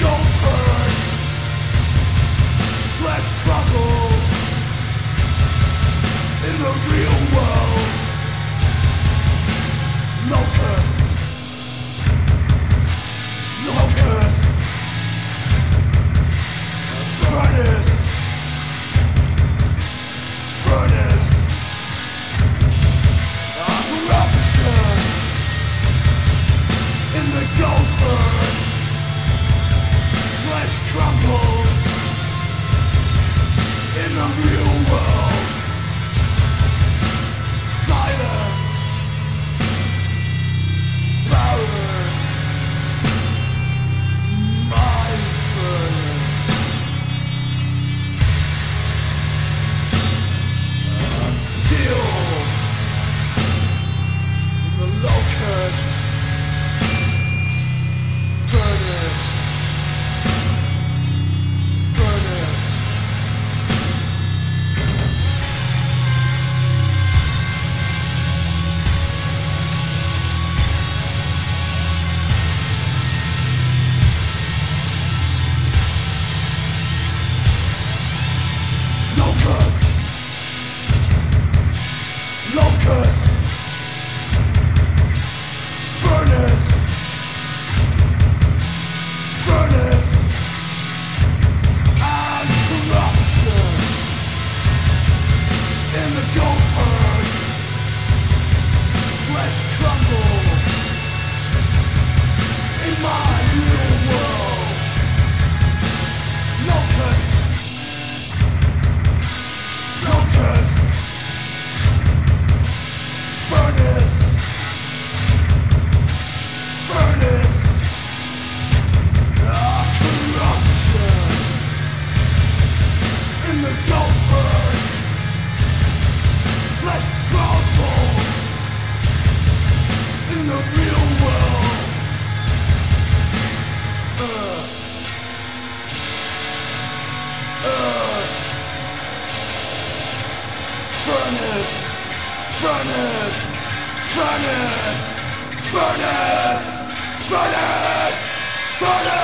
In Furnace, furnace, furnace, furnace, furnace, furnace.